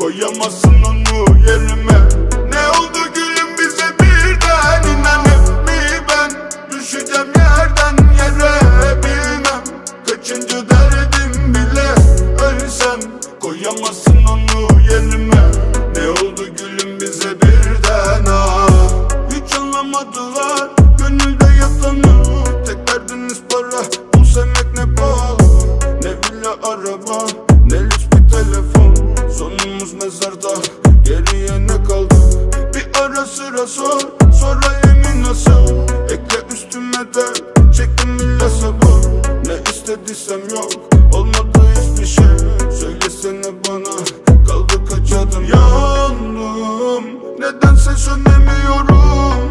Koyamazsın onu yerime. Ne oldu gülüm bize birden? İnanıp mi ben? Düşeceğim yerden yere bilmem. Kaçıncı derdim bile ölsem Koyamazsın onu yerime. Ne oldu gülüm bize birden? Ah Hiç anlamadılar. Gönülde yatanı Tek derdiniz para bu sevmek ne pahalı Ne villa araba? Ne lüks bir telefon Sonumuz mezarda geriye ne kaldı? Bir ara sıra sor sonra yemin nasıl? Ekle üstüme de çektim illa sabır. Ne istediysem yok olmadı hiçbir şey. Söylesene bana kaldı kaç adım? Yandım nedense sönemiyorum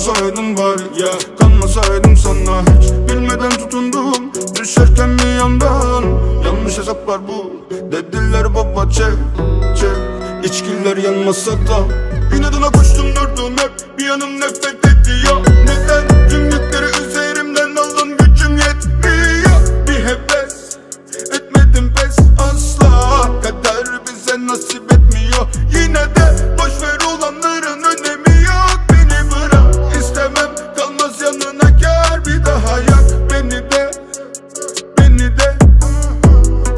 Kanmasaydın bari ya. Kanmasaydım sana. Hiç Bilmeden tutundum Düşerken mi yandan. Yanlış hesaplar bu Dediler baba çek çek. İçkiler yanmasa da İnadına koştum durdum hep. Bir yanım nefret ediyor. Neden tüm yükleri üzerimden aldın Gücüm yetmiyor. Bir heves etmedim pes asla. Kader bize nasip etmiyor. Yine de daha beni de Beni de.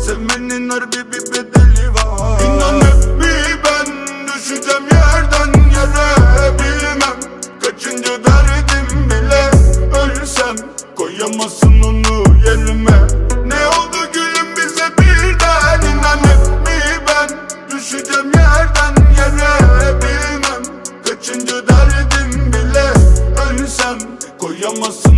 Sevmenin harbi bir bedeli var. İnan mi ben düşeceğim yerden yere. Bilmem kaçıncı derdim bile. Ölsem koyamazsın onu yerime. Ne oldu gülüm bize birden? İnan mi ben düşeceğim yerden yere. Bilmem kaçıncı derdim bile. Ölsem koyamazsın